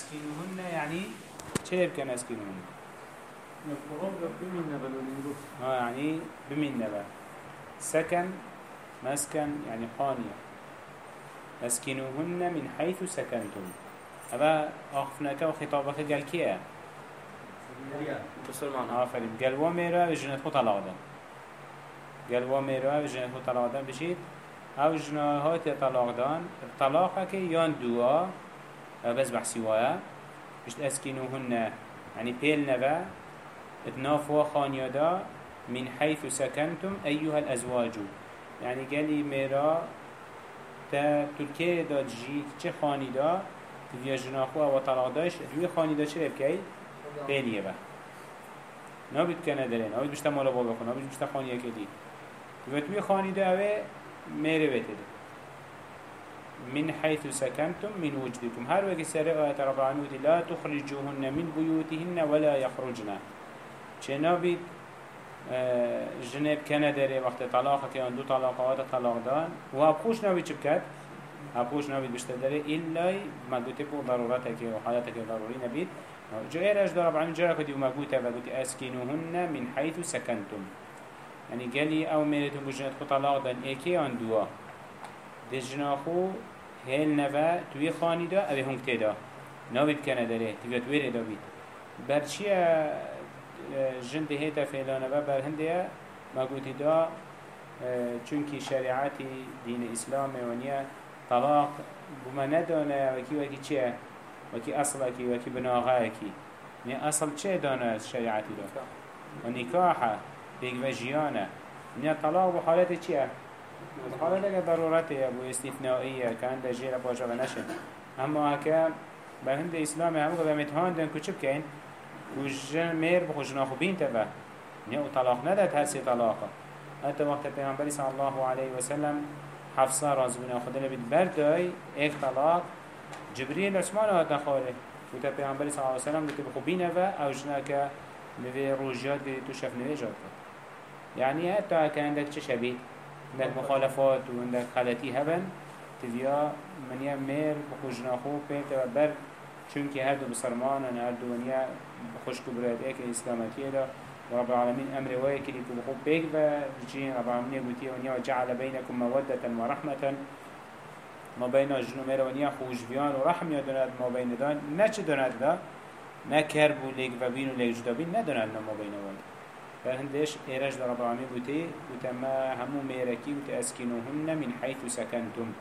أسكنوهن يعني چه بكن أسكنوهن ها يعني بمين نبا سكن مسكن يعني خانية أسكنوهن من حيث سكنتم. هذا أخفناك وخطابك قال كيه مسلمان. آفرین گل و میره و جنت خود طلاق دن گل و میره و جنت خود طلاق دن بشید أو جناهات طلاق دان طلاقة که یان دوا و بس بحثی وایه بشت اسکینوهن يعني بيل نبا اتناف وخانيادا من حيث سكنتم أيها الأزواج. يعني قالي ميرا تا تركيا دا جي چه خاني دا تبيا جناخو و طلاق داش روی خاني دا چه بكي بينيه با. نابد کنه دارین نابد بشتا مالا بابا کن نابد بشتا خانیه کدی و توی خانی ده اوه میره بده. من حيث سكنتم من وجدكم. هر وقت سر آيات رب العالمين لا تخرجوهن من بيوتهن ولا يخرجن. چه نابد جنب کنه داره وقت طلاق که آن دو طلاقات طلاق دان. و ابخوش نابد چه بکد؟ ابخوش نابد بشتا داره. إلا مدوته بو ضرورته که و حالته که ضروری نبید. إيش ضرب عن جرى كدي وما قوتا فقلت اسكنوهن من حيث سكنتم يعني قالي أو ميرتون بجنات طلاق دان. ايكي عن دوا دي جناخو هل نفا توي خاني دا اوه هنگ تدا ناوید کنه داره تبیت ویره دا بید بر چیه جنده هیتا فیلانه و بر هنده ما قوتي دا چونکی شریعتی دین اسلام ونیا طلاق بما ندانه وکی وکی چیه وكي أصلك وكي بناغاك ني أصل چه دانا شريعتي دا ونكاحة بيك وجيانا ني طلاق بحالته چيه بحالته ضرورته ابو استثنائية كان دا جيرا باشا ونشن اما هكا بهند اسلام هم قد متهان دن كچب كين وجن مير بخوشنا خوبين تبا ني طلاق ندد هر سي طلاقه حتى وقت پیغمبر صلى الله عليه وسلم حفصه رازبنا خدنا برداي ايك طلاق. جبريل اسمان هات نخاره وتا پیغمبر صلی الله علیه و سلم گفت بخوبینه و اوجنا که نوی روجات گری تو شف نوی جات يعني حتى كان عندك شبيه عندك مخالفات وعندك خلطي هبن تبيا من يمير بخوجنا خو بيت وبر چونك هردو بسرمان أنا هردو ونيا بخوش كبرات ايك الاسلاماتية دا رب العالمين أمر وايك لكو بخو بيك بجين رب العالمين يقول ونيا وجعل بينكم مودة ورحمة ما بين جنو مروانيا خوش بيان و رحم يدوند ما بين دان چه داند دا نه کرب و لیگ و بین و لیگ جدا بین نه داند ما بين وان بل هندش ایرج در رب العالمین بوده بوده ما همو میرکی بوده اسکنوهن من حيث سكنتم.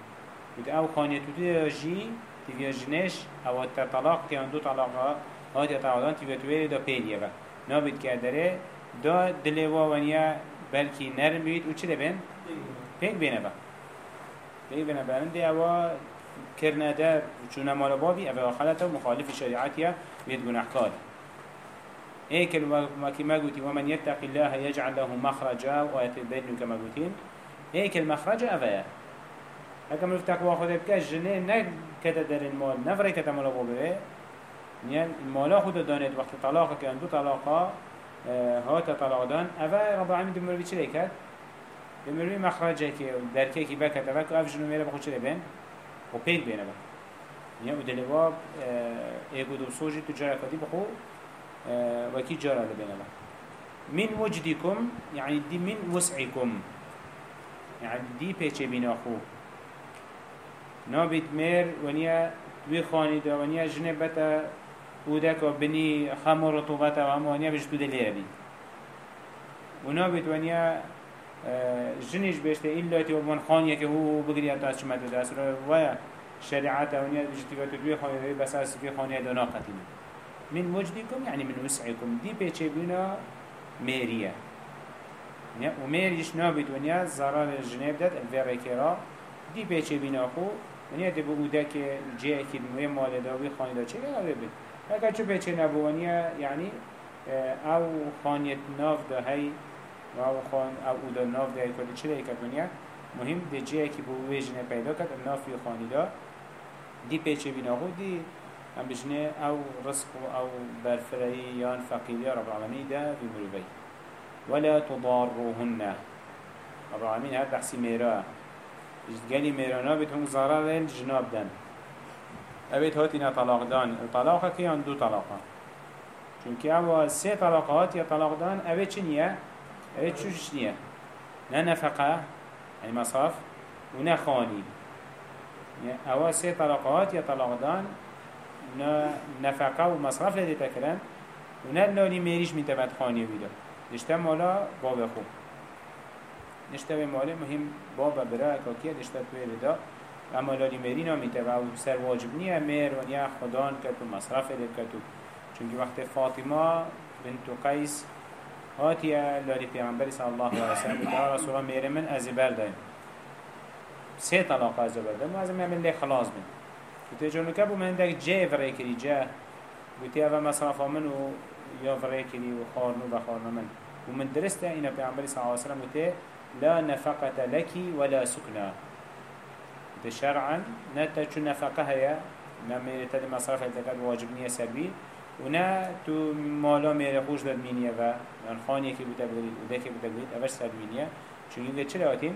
بوده أو خانیتو ده جی تیویا جنش أو طلاق تیان دو طلاق هاتی طلاقان تیویا تویری دا با نابید که داره دا دلوا ونیا بلکی نرم بید و چه ده بین؟ پیک بینه با بي بنا برندي أو كرنا ده چونه مال بابي أو الوكي ما قلتي ومن يتق الله يجعل له مخرجا ويتبين كما قلتين هيك المخرج أفيا. هكا ملف تقوى خود بكاش جنه نه كتا در المال نفره كتا مال بابي يعني المالا خود دانت وقت طلاقة كان دو طلاقة هات طلاق دان. أفا رب العالمين دمر بيچه لكت بمروي مخرجه که درکه کی بکت و که أفجنو میره بخود چه بین و پیک بینه با یعنی أو دلواب ایگو دو سوجی تو جاره کدی بخو. و کی جارة لبینه با من وجدكم يعني دي من وسعكم. يعني دي بيچه بنا خو نابد مير ونيا دوي خاني دا ونيا جنبتا ودك بني خمر رطوبتا وهم ونيا بجدو دليرا بي ونابد ونيا جنش بيشته إلا تيوبان خانية که هو بگري أتا شمت دست رو ويا شريعات ونيا بجتي وتدوي خانية بس في خانية دونا قتيم من وجدكم يعني من وسعكم. دي بيچه بنا ميريا وميريش نابد ونيا زرار الجنب داد كرا دي بيچه بنا خو ونيا تبو اودا که جه أكيد موية مال داوي خانية دا چه لا ببين هكا چو بيچه نبو ونيا يعني أو خانية ناف دا و أو خان أو اودا ناف ده کلی چه ده دنیا مهم ده جه که بو ویجنه پیدا کرد ناف فی خانی دا دی پیچه بینا خود دی هم بجنه أو رزق أو برفرهی یان فقیری رب العالمین ده بی مروبی ولا تضاروهن رب العالمین هر بحثی میرا قالی میرانا بتون ضرر الجناب دن اوید هاتینا طلاق دان. طلاقه که یان دو طلاقه چونکه أو سه طلاقه هات یا طلاق دان اوید چی نیه؟ اوید چوش نیه؟ نه نفقه يعني مصرف و نه خانی. أو سه طلاقه هات یا طلاق دان نه نفقه و مصرف لدي تكرن و نه لالی میریش میتبد خانی بیده. نشته مالا باب خوب. نشته به ماله مهم باب برای اکاکیه نشته توی ردا. اما لالی میری نامیته و سر واجب نیه. میر و نیه خدان کتو مصرف لید کتو چونکه وقت فاطمه بنت قیس هاتیه. لالی پیغمبری صلی الله علیه وسلم یا رسول الله میره من از بردایم سه طلاق از بردایم و از من خلاص بین و تجربه که بو من دک جه وره کری جه گوتی اوه مصرف من و یا وره کری و خارنو و خارنو من و من درسته اینا پیغمبری صلی الله علیه وسلم گوتی لا نفقة لك ولا سكنى ده شرعا نتا چون نفقه هيا نميري تدي مصرف الزكاة واجب نية سربي ونا تو مالا ميري خوش داد مينية و من خانية كي بتا بگريد و ده كي بتا بگريد اوش سر مينية چون چه لاتين؟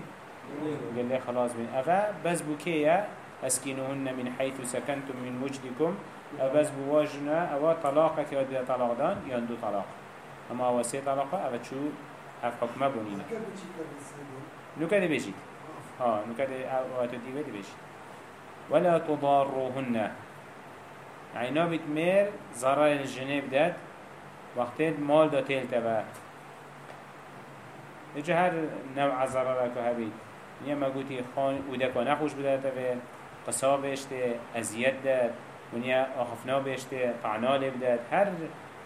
قال لي خلاص بين أفا بس بكية أسكنوهن من حيث سكنتم من وجدكم. أو بس بواجنا أو طلاقك يا طلاق دان يندو طلاق. أما سي طلاقة أو شو اف حكمه بونينا. نو كده بيجيت آه نو كده اوقات دي بدي بيجيت ولا تضاروهن. يعني نابت مير ضرر الجنب داد. وقتين مال دا تيل تبا اجا هر نوع ضرر اكو هبيت. نيا ما قوتي خان ودكا نخوش بدا تبا قصاب بيشته ازياد داد ونيا آخفنا بيشته طعنا لبداد هر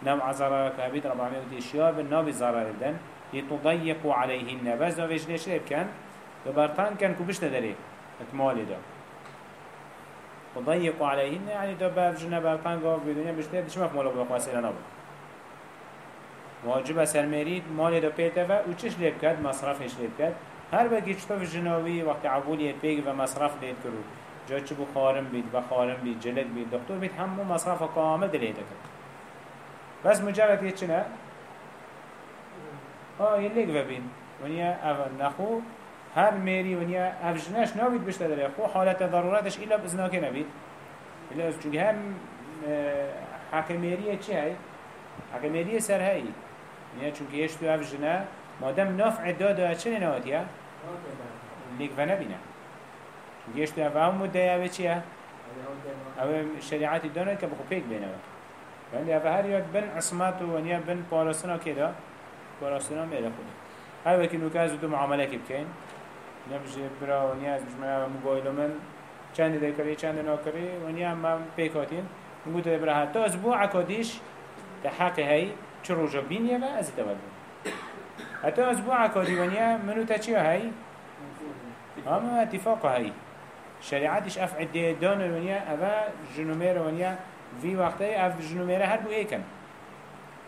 نوع ضرر اكو هبيت رب العالمين قوتي شياب النابي ضرر بدن لتضيقوا عليهن بس دو فيش ليش كان ببرتان كان كوبش ندري اتمالي دا. تضيقوا عليهن يعني دو بفجنا برتان قاف بدنيا بشتير دش مف مالو بقوا سيلا نبو واجب سرمريد مالي دا بيتفا وچش ليب كد مصرفش ليب كد هر بگی چطور جناوی وقت عبولی پیگ و مصرف لید کرو جا چه بو خارم بید و خارم بید جلد بید دکتور بید همو مصرف کامل دلیده کرد بس مجرد یه چنه آه يليك ببين ونيا اول نخو. هر ميري ونيا افجناش نابيد بشتا داري خو حالة ضرورتش إلا بإذناك نبيد إلا چونك هم حكميرية چه هاي؟ حكميرية سر هاي ونيا چونك يشتو افجنا مادام نفع دادا چه نواتيا؟ ليك فنبينا چونك يشتو افهم مدى اوه چيه؟ اوه شريعات دانا كبخو بيك بينوا وعندي اوه هر ياد بن عصمات ونيا بن پارسنا كده براستنا میره خودی هر وکی نوکه از دو معامله که بکن نمشه برا و نیاز بجمعه و موبایل من چند ده کری چند ناکری و نیا هم پیکاتین نگو ده برا حتی أسبوع عکادیش ده حق هی چه روژا بینیه و از تولد حتی أسبوع عکادی و نیا منو تا چیه هی؟ همه اتفاق هی. شریعتش اف عده دان و نیا اوه جنومیر و نیا. وی وقتی اف جنومیر هر بو ایکن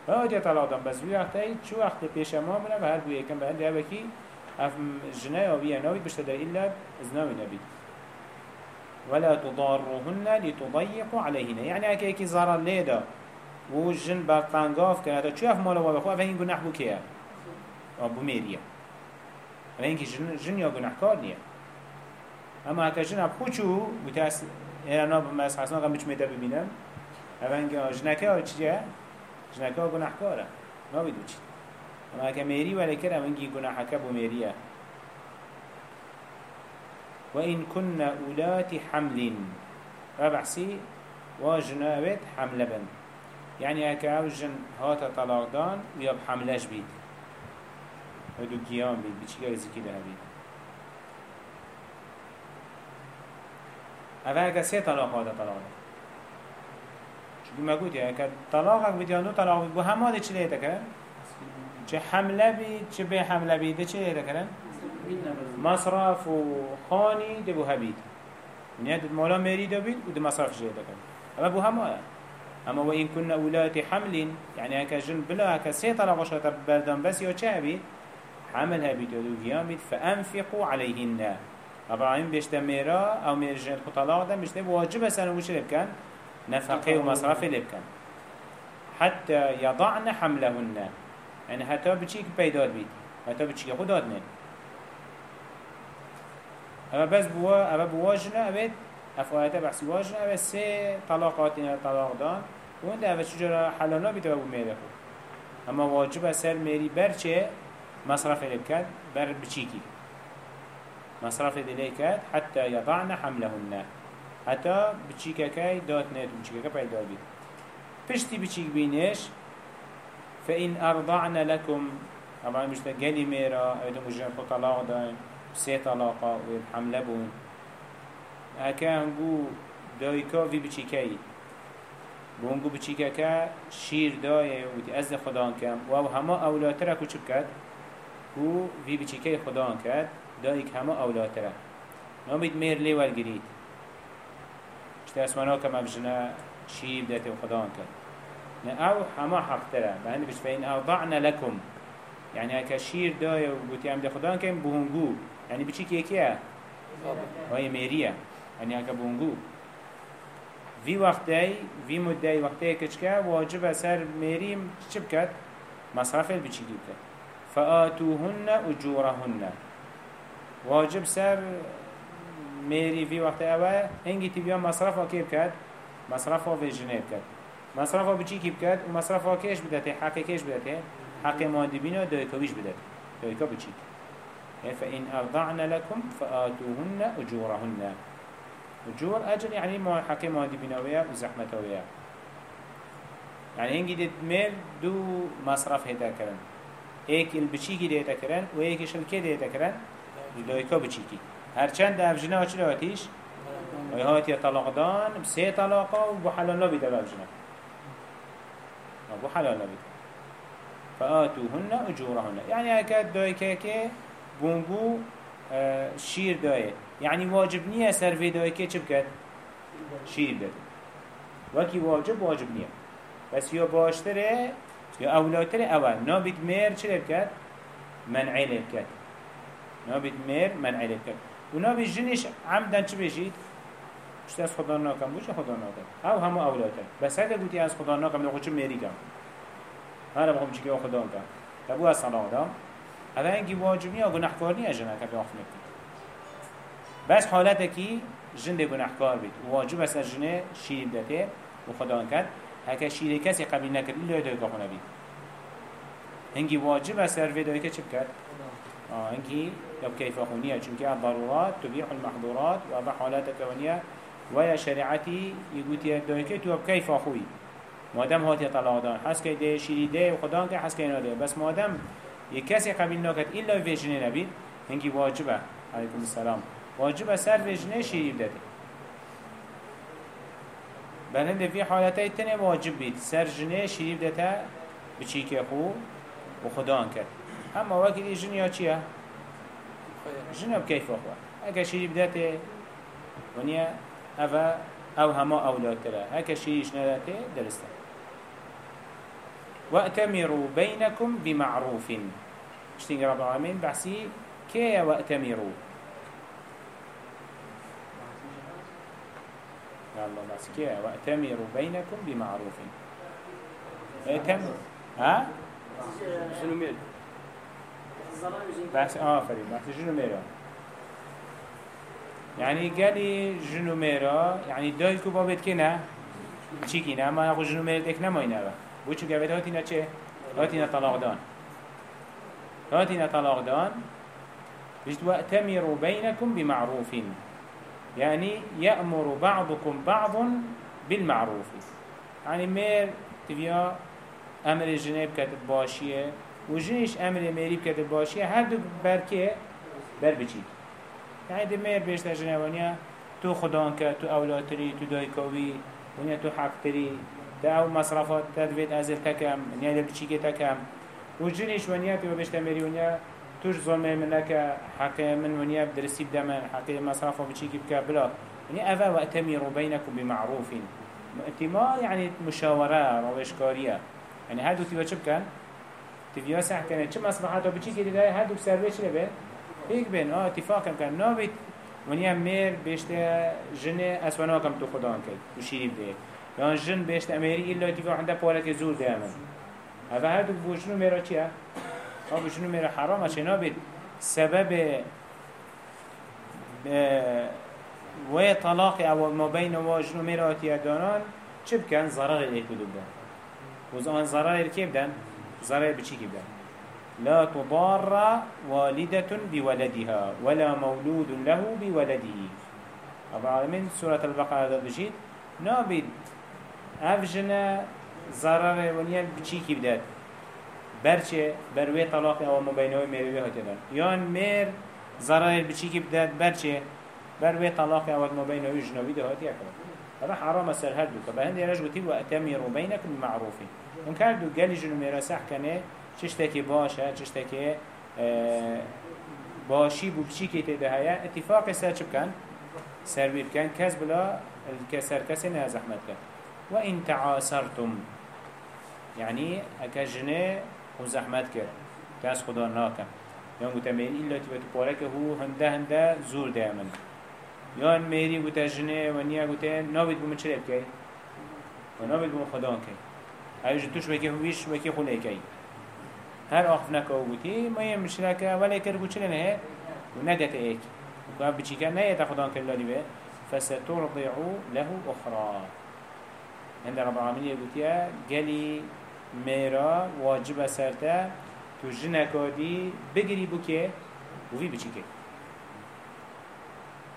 هاد طلاق دام بس وی وقتی چو وقت پیش ما منه و هر بوی کم به هنده اوه کی اف جنه آویه ناوید بشته در ایلا ازناوی نبید ولا تضاروهن لتضيقوا عليهن يعني اكي اكي ضرر ليدا و جن برطنگاف کنه تا چو اف مالا و بخو اوه این گناه بو ابو میریه اوه این که جن, جن یا گناه کار نیه. اما هکا جن اب خوچو بتاس ایرانا بمس حسنا قم بچ میده ببینم؟ اوه این که جنکه ها چیه جنكا گناه كارا ما بيدو چي اما اكا ميري ولا كرا منجي گناه كبو ميريا وإن كنا أولات حمل ربحسي وجنابت حمل بن. يعني اكا اوجن هاتا طلاق دان ويا بحملش بيد ودو قيام بيد بيشي زكي ده بيد أفا اكا سي طلاق هاتا طلاق دان ما قلت يعني كان طلاقك بدي أنو طلاق بو هم هذا چه ليته كرن چه حمله بي چه به حمله بي ده چه ليته كرن مصرف و خاني ده بو هبيد يعني ده مولا ميري ده بيد و ده مصرف چه ليته كرن اما بو هم هذا اما وإن كنا أولاد حمل يعني هكا جن بلا هكا سي طلاق شاطر بردان بس يو چه هبيد حمل هبيد ودو قيامد فأنفقوا عليهن طبعا بيشتا ميرا أو ميرجن خطلاق ده بيشتا واجب سنو وش لبكن نفقه ومصرفه لبكن حتى يضعن حملهن يعني حتى بچيك بيداد بيت حتى بچيك خداد من اما بس بوا اما بوا جنا ابد اف آیت بحثی واجن اوه سه طلاقات طلاق دان و اون ده اوه چجورا حلالا بیده بو میره اما واجب سر میری برچه مصرف لبکد بر بچیکی مصرف دلیکد حتى يضعن حملهن. حتى دات نید بچیکه که پیدا بید پشتی بچیک بینش فإن أرضعن لكم طبعا مش قالي ميرا أيضا مجرم طلاق داين سي طلاقا وحمله بون. هكا هنگو دايكا في بچيكي بونگو بچيكا كا شير داية وتي أزد خدان كم وهو هما أولاتره كو چب كد و في بچيكي خدان كد دايك هما أولاتره نامید مير لي والگريد اشتا اسمانا كما بجنا شير داته خدان كد نه أو همه حق تره به هنده بش فین اوضعنا لکم يعني هكا شير داية وقوتي عمد خدان كم بهنگو يعني بچي كي كيه وهي ميريا يعني هكا بهنگو في وقتي في مدة وقتي كشكا واجب سر ميريم شبكت مصرف البچي كي فآتوهن أجورهن واجب سر ميري في وقت اوه هنگي تبيا مصرف وكيب كد مصرف وفيجنه كد مصرف بچي كيب كد ومصرف وكيش بدته حق كيش بدته حق مادي بينا دويكويش بدت دويكو بچيك فإن أرضعن لكم فآتوهن أجورهن. أجور أجر يعني ما حق مادي بينا ويا وزحمة ويا يعني هنگي ديت ميل دو مصرف هيدا كرن ايك البچيكي ديتا كرن و ايك شلكي ديتا كرن لایکا بچیکی. هرچند افجنا ها چرا هاتیش؟ های هاتی طلاق دان بسی طلاقا و بو حلالا به افجنا بو حلالا بیده اجوره اجورهن. یعنی اکد دایکه که که بونگو شیر دایه یعنی واجب نیه سر وی دایکه چه بکد؟ شیر بده. وکی واجب واجب نیه. بس یا باشتره یا اولاتره اول. نبید میر چه بکد؟ منعی بکد بكت نابد مير منعي بكت ونابد جنش عمدا چه بجيد مش از خدا ناکم بوش خدا ناکم او همه اولاتر بس اگر گوتی از خدا ناکم لخو چه میری کم هر بخوام چی که خدا کن تبو از صلاح دام اوه انگی واجبی ها گناهکار نیه جنه که بیاخت نکن بس حالت کی؟ جنده گناهکار بید. واجب است جنه شیر دته و خدا کرد هکه شیر کسی قبیل نکرد ایلا دوی که خونه بید هنگی واجب است سر ویدوی که چه بکرد؟ آه هنگی يب كيف خونية چونك الضرورات تبيح المحظورات وابا حالات كونية ويا شريعتي يقول يدوي تو كيف أخوي؟ مادم هاتی طلاق دان حس که ده شیری ده و خدا که حس که ناده بس مادم یک کسی قبیل ناکد ایلا ویجنه نبید هنگی واجبه. علیکم السلام. واجبه سر ویجنه شیری داده بلنده في حالتي تنه واجب بید. سر جنه داده بچی که خو؟ و خدا کرد. اما وقتی جن یا چیه؟ جن بكيف أخوة؟ هكا شريف داته ونيا أفا أو هما أولاد ترى. هكا شريش نداته درسته وأتمروا بينكم بمعروف. اشتين رب العالمين؟ بحسي كي وأتمروا؟ الله بس كي وأتمروا بينكم بمعروف. اتمر ها؟ شنو ميل؟ بحث آفرين بحث ميرا يعني قالي جنو ميرا يعني دايكو بابت كنا چي كنا ما يقول جنو ميرا ديك نماينا بقى بو چو گوید؟ هاتینا چه؟ هاتینا طلاق دان هاتینا طلاق دان بجد وأتمروا بينكم بمعروف يعني يأمر بعضكم بعض بالمعروف. يعني مير تبيا أمر الجناب كتب باشية وجنش أمر ميري كتب باشية هر دو بركة بر بچيك يعني دي مير بيشتا جنابانيا تو خدان که تو اولادتری تو دایکاوی ونیا تو حق تری ده أو مصرفات تدوید ازل تکم نیا ده بچیگه تکم و جنش ونیا پیو بشتمری ونیا توش ظلمه من لك حق من ونیا بدرسي بدمن حق مصرف وبچيكي بك بلا. يعني أفا وأتمروا بينكم بمعروف ائتمار يعني مشاورة روشكارية يعني هادو چب كان تبيا سح كان چه مصلحات وبچيكي ده هادو بسرويش لبه هيك بين آه اتفاق كان نابت ونیا میر بیشتر جن اسوانا کم تو خدا کرد. تو شیریب ده یان جن بیشتر امری ایلا تیفا عنده پارک زور ده امن اوه هر دو بوشنو میرا چیه؟ ها بوشنو میرا حرام چنا بید سبب و طلاق أو ما واجن و میراتی دانان چه بکن؟ ضرر ایکو دو بدن وز آن ضرر که بدن؟ ضرر بچی که بدن؟ لا تضار والدة بولدها ولا مولود له بولده. رب العالمين سورة البقرة دا بجيت نابد افجنا ضرر ونيا بچی کی بدد برچه بروی طلاق أو مبینه میروی هاتدن یان میر ضرر بچی کی بدد برچه بروي طلاق ما بين يجنبي ده هاتي أكبر هذا حرام سر هردو. كبهند يرجو تي وأتمروا بينكم بالمعروف إن كان دو قال جنو ميراسح كنه چشتكي باشا چشتكي آه باشي بو بچي كي تده هيا. اتفاق سر چب كان سر بير كان كز بلا الكسر كسي نه زحمت كان وإن تعاسرتم يعني اكا جنه وزحمت كر كاس خدا ناكم يوم قلت مين إلا تبتو بارك هو هنده هنده زور دائما یان میری گوته جنه و نیا گوته نابید بوم چه بکی و نابید بوم خدا کی هایش توش وکی هویش وکی خونه کی هر آخف نکا و گوتی ما یه مشرکه ولی کر گو چه نه؟ و ندت ایک. و که بچی که نه تا خدا کل لالی به. فسترضعو له أخرى عند رب العالمين يقول قالي ميرا واجب سرتا تو جنكادي بگري بوكي وفي بچيكي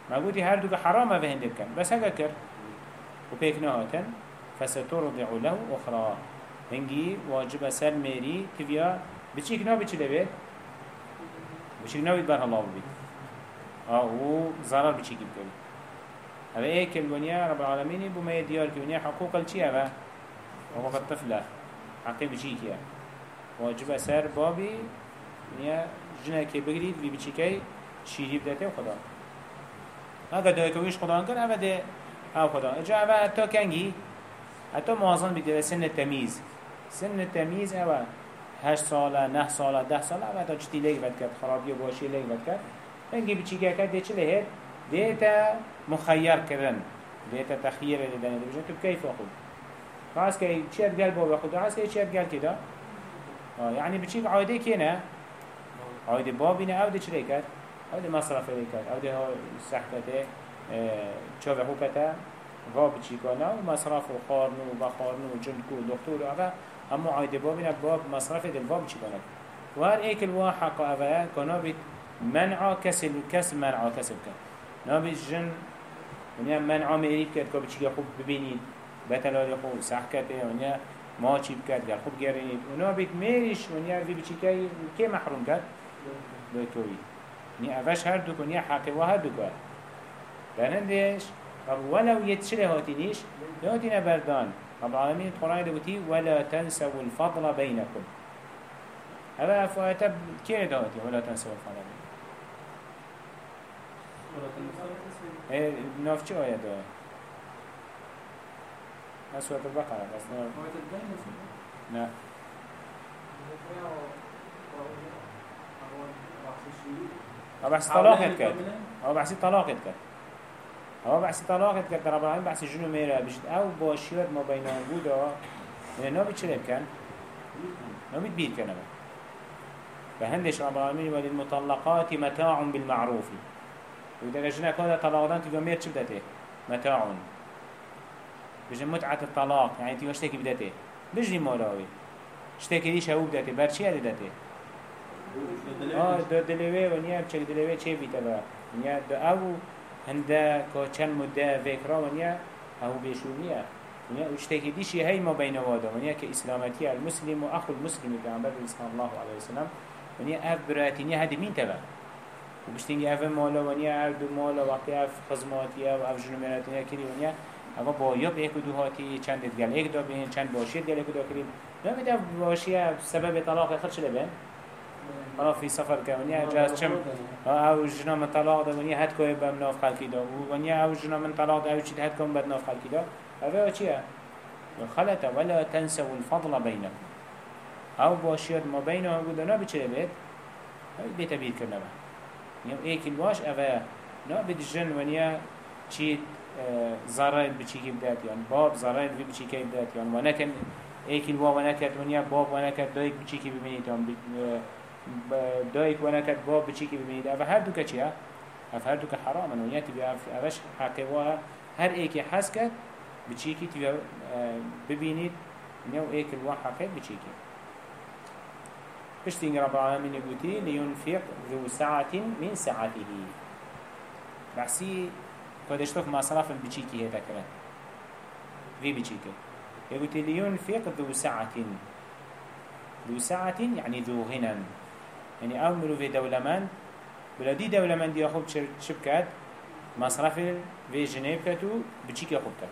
ما قلت هر دوك حرام في هندب كان بس هكا كر وبيك نهاتن. فسترضع له أخرى. هنجي واجب سر ميري تبيا بچيك نو بچي لبيت بچيك نو بيت الله بيت هو ضرر بچيك بكل هذا إيه كالبنيا رب العالمين بما يديار كبنيا حقوق الشيء هذا حقوق الطفلة حقي بچيك يا واجب سر بابي بنيا جنة كي بگريد بي بچيكي شيري بدته وخدا هذا ده كويش خدا كن هذا ده أو خدا. إجا هذا حتى كنجي حتى موازن بيده سن التمييز سن التمييز هذا هشت ساله نه ساله ده ساله. هذا تا جتی لیگ بد کرد. خرابی باشی لیگ بد کرد. هنگی بچی که کرد ده چه لهید دیتا مخیر کردن. دیتا تخییر دیدن. ده بجن تو کیف خود خاص که چیت گل بابا خود خاص که چیت گل کدا آه يعني بچی عایده کی نه؟ عایده بابی نه. آو ده چه کرد؟ هذا مصرف ليكات هذا هو سحبته چه به حکتا و بچیکانا و مصرف و خارنو و بخارنو و جندکو و دکتور و اوه همو عایده بابینا باب مصرف دل باب بچیکانا و هر ایک الوا حق اوه کنا بید منع کسل کس منع کسب کن نابید جن ونیا منع میریب کرد که بچیکا خوب ببینید بتلالی خوب سح کته ونیا ما چی بکرد گر خوب گرینید و نابید میریش ونیا بی بچیکای که محروم کرد بکوید ني أفش هر دو كن حق و هر دو كن بهندش ولو يتشل هاتينيش يهاتينا بردان رب العالمين القرآن دوتي ولا تنسوا الفضل بينكم هذا فأتب كيف دهاتي ولا تنسوا الفضل بينكم إيه ناف چه آية ده سورة البقرة بس نه هو بحث طلاقت كد هو بحث طلاقت كد هو بحث طلاقت كد رب العالمين بحث جنو ميرا بجد أو باشيات ما بينهم بودا من نابي چلب كان. نابي بير كان فهندش رب العالمين وللمطلقات متاع بالمعروف. وإذا رجنا كذا طلاقان تبقى مير چه بدته متاع. بجن متعة الطلاق يعني تبقى اشتكي بدته بجري مولاوي اشتكي ديش هو بدته برشي هذا بدته آه دو دلوه و نیا چک دلوه چه بیتا با نیا دو او هنده که چند مده فکرا و نیا او بیشونیه ونیا اشتكي ديشي هاي ما بين وادا. ونیا که اسلامتي المسلم و اخو المسلم پیغمبر اسلام الله عليه وسلم. ونیا اف براتینی هدی مين تبا و بشتینگی اف مالا ونیا اف دو مالا وقتی اف خزماتی و اف جنومراتینی کری ونیا اما با یا به یک دو هاتی چند دل یک دا بین چند باشید گل یک دا کریم نمیده باشیه سبب طلاق خرچ لبن خلاص في سفر كونيا جاز چم؟ أو جنا من طلاق ده ونيا هد کوي بم ناف خلقي ده ونيا أو جنا من طلاق ده أو چيت هد کوم بد ناف خلقي ده هذا چيا خلت ولا تنسوا الفضل بينكم أو باشيات ما بينه قلنا بچه بيت بيت بيت كرنا يوم ايك الواش اوه نا بدجن ونيا چيت ضرر بچي بدات يعني باب ضرر بچي بدات يعني ونكن ايك الوا ونكت ونيا باب ونكت دايك بچي ببينيت يعني دایک و نکد باب بچی که ببینید و هر دو که چیه؟ اف هر دوك حرام ونیا تبی اف اوش حقی واه هر ایکی حس کد بچیکی تبی ببینید نيو ايك الوا حقي بچيكي پشتين رب العالمين يقولي لينفق ذو ساعة من ساعته بحسي قدشتوك مصرف بچيكي هيدا كلا في بچيكي يقولي لينفق ذو ساعة ذو ساعة يعني ذو غنى يعني أمرو في دولمان بلا دي دولمان دي أخوب شبكات مصرف في جنيب كتو بچيكي أخوب كت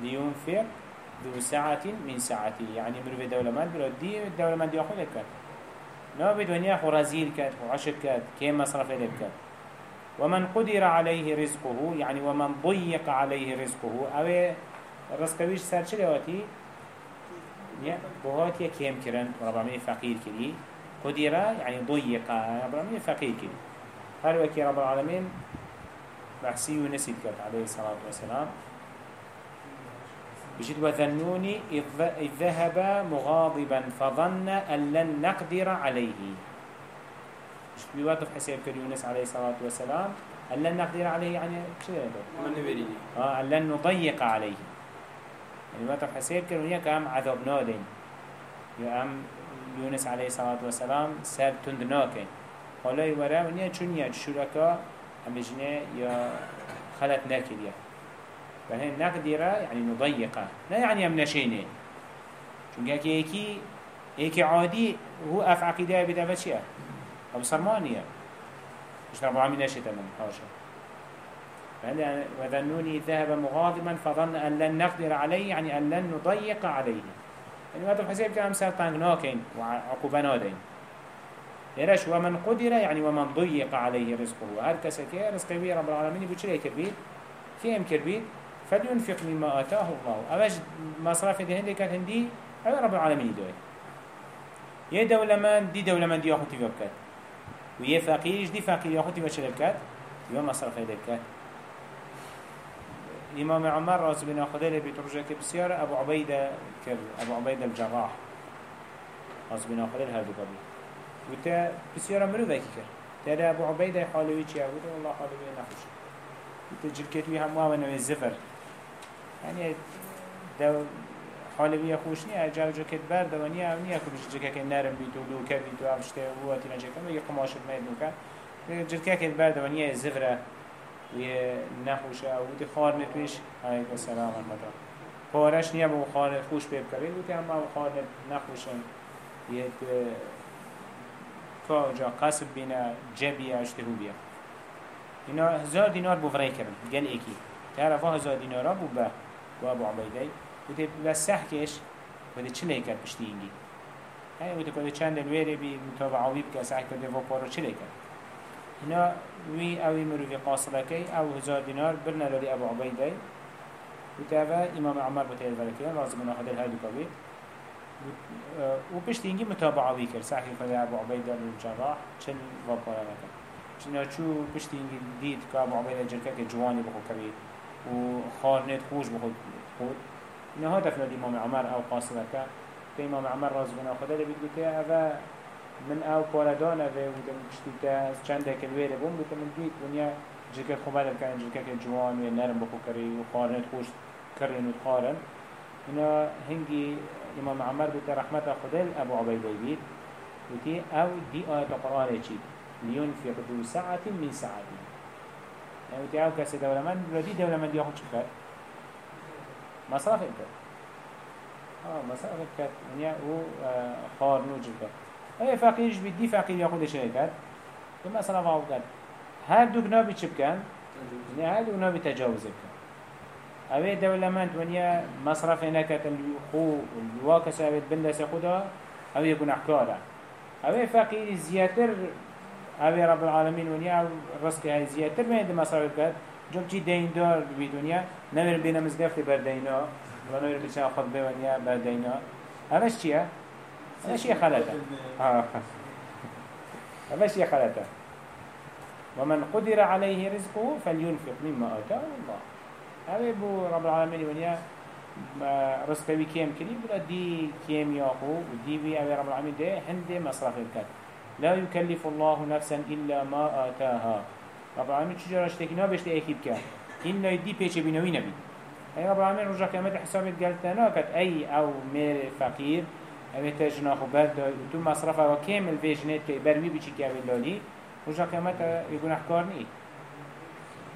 لينفق ذو ساعة من ساعته. يعني مروف دولمان بلا دي دي أخوب كت نو بدونيا خو رزيل كت خو عشب كت كيم مصرف لبكت ومن قدر عليه رزقه يعني ومن ضيق عليه رزقه أو رزقويش سر چلواتي يا بهات كيم كرن رب العالمين فقير كلي قدر يعني ضيق رب العالمين فقير كلي هل وكي رب العالمين بحسي ونسيت كرت عليه الصلاة والسلام. بجد وذنوني إذ ذهب مغاضبا فظن أن لن نقدر عليه. مش بيوقف حساب كريونس عليه الصلاة والسلام. أن لن نقدر عليه يعني شو نبري آه أن لن نضيق عليه. يعني وقف حساب كريونيا كام عذاب نادين يا أم يونس عليه الصلاة والسلام سر تندناكين حالا يورا ونيا چونيا شركا هم بجنه يا خلت ناكريا فهي نقدر يعني نضيقه لا يعني هم نشينه چونك ايكي ايكي عادي هو اف عقيده بدا بشيه أبو سرمانية مش رب العالمين نشيت من حاشا. وذنوني ذهب مغاضبا فظن أن لن نقدر عليه يعني أن لن نضيق عليه يعني ما تفحسيب كلام سر طنقناكين وعقوبانادين ليش ومن قدر يعني ومن ضيق عليه رزقه. هر كسكي رزق بي رب العالمين يقول شلي كربيت كيم كربيت فلينفق مما آتاه الله. أوش مصرف دي هندي كانت هندي أو رب العالمين يدوي. يا دولمان دي دولمان دي أخوتي بكات ويه فقيرش دي فقير ياخد تبا چلب كات تبا مصرف هيدا كات إمام عمر راز بن خدا لي بترجع كبسيار أبو عبيدة كر أبو عبيدة الجراح. راز بن خدا هذا قبل وتا بسيار منو ذاك كر ترى أبو عبيدة حالوي أقول والله حالوي نخش. وتا جركت ويا هم وأنا الزفر يعني دو حالوی خوش نیه جو جو کت برد و نیه نیه که بشه جکه که نرم بیتو لو که بیتو افشته و واتی نجکه میگه قماشت مید نوکه جرکه کت برد و نیه ویه نخوشه او بود خار نپیش حلیق و سلام المدار خارش نیه با خار خوش ببکره این بود که همه خار نخوشن ویه که جا قصب بینه جبیه اشته هو بیه. اینا هزار دینار بوری کرن گل ایکی طرف ها هزار دینار ها به با ابو عبایده بود بسح سحکش بود چه لیکر پشتی اینگی هنگه بود چند الویره بی متابعاوی بکسح کرده و پارو چه لیکر هنا وی اوی مروفی قاصده کی أو هزار دینار برنا لدي ابو عبیده وتابع امام عمر بتاعي الفلكيان لازم من اخذ هذا كبير و پشت اینگی متابعوی کرد سحکی کده ابو عبیده الجراح چل و پارا نکرد چنا چو پشت اینگی دید که ابو عبیده جرکه که جوانی بخو کرید و خارنت خوش بخو خود إنه هدف الإمام عمر أو قاصدك إمام عمر رازق بن خدا اللي بيقول تيا هذا من أو بولدانا في ودم بشتيتا چندك الويرة بوم بيت من بيت ونيا جيك خبر كان جيك جوان ونرم بخو كري وقارن خوش كرين وقارن إنه هنجي إمام عمر بيت رحمة خدا أبو عبيد بيت وتي أو دي آية القرآن يجي لينفق ذو ساعة من ساعته يعني وتي أو كسي دولمان ردي دولمان دي أخذ شكر مصرف کرد. آه مصرف کرد. یعنی أو خار نوجل کرد اگه فقیرش بید دی فقیر یا خودش کرد به مصرف آو کرد هر دو نابی چی بکن یعنی هر دو نابی تجاوز بکن اوه دولمند ونیا مصرف نکت خو الواکس اوه بندس خدا اوه يكون احكاره اوه فقير زياتر اوه رب العالمين ونیا هاي زياتر ما يد مصرف کرد جب چی دین دار بی دنیا نمیر بین مزگفت بر دینا و نمیر بیچن خود چیه؟ یه خلطة. همش یه خلطة. ومن قدر عليه رزقه فلينفق مما آتاه الله. هذا بو رب العالمين ونيا رزقه بي كيم كريم بلا دي كيم ياخو ودي بي أبي رب العالمين ده هنده مصرف الكت لا يكلف الله نفسا إلا ما آتاها. رب العالمين چجا رشتكي نابشت ايكي بكا إن لا يدي بيچه بنوي نبي أي رب العالمين رجع كامت حسابت قالتنا كت أي أو مير فقير أو تجنا خبرد تو مصرفه وكامل فيجنات كي بروي بيچي كاوي لالي رجع كامت يقول أحكار نيه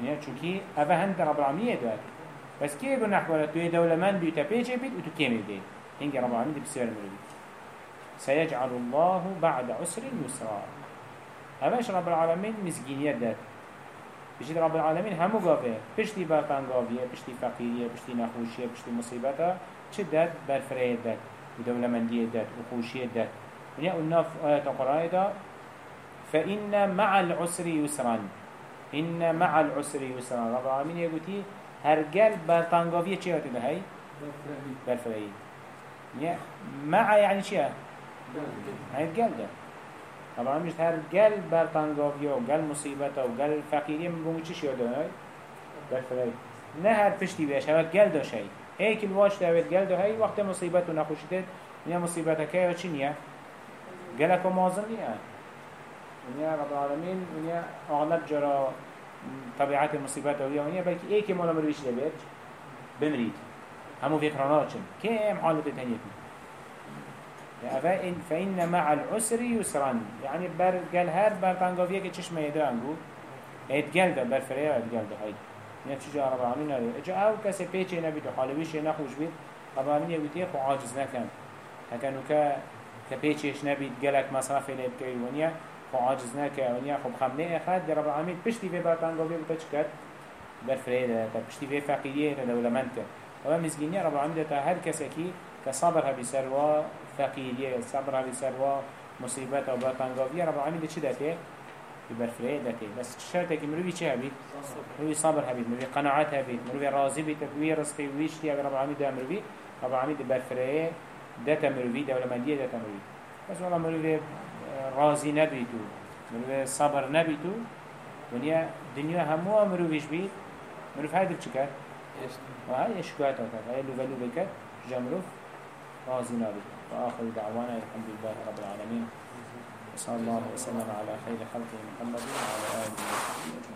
يعني چونكي أفا هند رب العالمين يدوات بس كي يقول نحكار تو دولة من بيتا بيچه بيت وتو كامل بيت هنجي رب العالمين دي بسير مربي سيجعل الله بعد عسر يسرا همش رب العالمين مسجينية دات بجد رب العالمين همو قافه بشتي برطان قافية بشتي فقيرية بشتي نخوشية بشتي مصيبتها چه دات برفرية دات ودولة مندية دات وخوشية دات ونيا قلنا في آية القرآن دا فإن مع العسر يسرا. إن مع العسر يسرا. رب العالمين يقولي هرقل برطان قافية چه هاتي هاي برفرية مع يعني هاي قال ده. طبعا مش هر قال برطانقافيا و قال مصيبته و قال فقيرية من بومو چش ياده هاي قال فرأي نه هر بیش هاوت قال ده شيء هيك الواش قال ده هاي وقت مصيبته نخوشتت ونیا مصيبته كيه چی نیه قالك مازن نیه ونیا رب العالمين ونیا اغلب جرا طبيعات المصيبات ويا ونیا بلكي إيه كي مولا مرويش لبيت بمريد همو فكراناتشن كيم حالة تانيتنا يعني فإن مع العسر يسرا يعني بر قال هر بر تنقافية كي چشمه يدر انقو اتقال ده بر فريا اتقال ده هاي يعني تشجع رب العالمين هذا اجا أو كسي بيچه نبي تو حالويش نخوش بيت رب العالمين يقول يخو عاجز نكن هكذا كا كبيچش نبي تقالك مصرف اللي بكي ونيا خو عاجز نكا ونيا خو بخمنه اخد رب العالمين پشتي في بر تنقافية بتشكت بر فريا ده پشتي في فقيرية ده دولمنته وما مزگینی رب العالمین ده هر کسی که كصبر هبي سروا فقيرية صبر هبي سروا مصيبات أو بطنقافية رب العالمين ده چه داته؟ ببرفرية داته بس شرطة كي مروي چه هبيت؟ مروي صبر هبيت مروي قناعات هبيت مروي راضي بيت مروي رزقي ويشتي رب العالمين ده مروي رب العالمين ده برفرية داتا مروي دولة مندية داتا مروي بس والله مروي راضي نبيتو مروي صبر نبيتو ونيا دنيا هموها مرويش بيت مروي هاي ده بچكت؟ وهاي اشكوات وكات هاي لغة لغة كات جمروف راضي نبي وآخر دعوانا الحمد لله رب العالمين وصلى الله وسلم على خير خلقه محمد وعلى آله وصحبه أجمعين.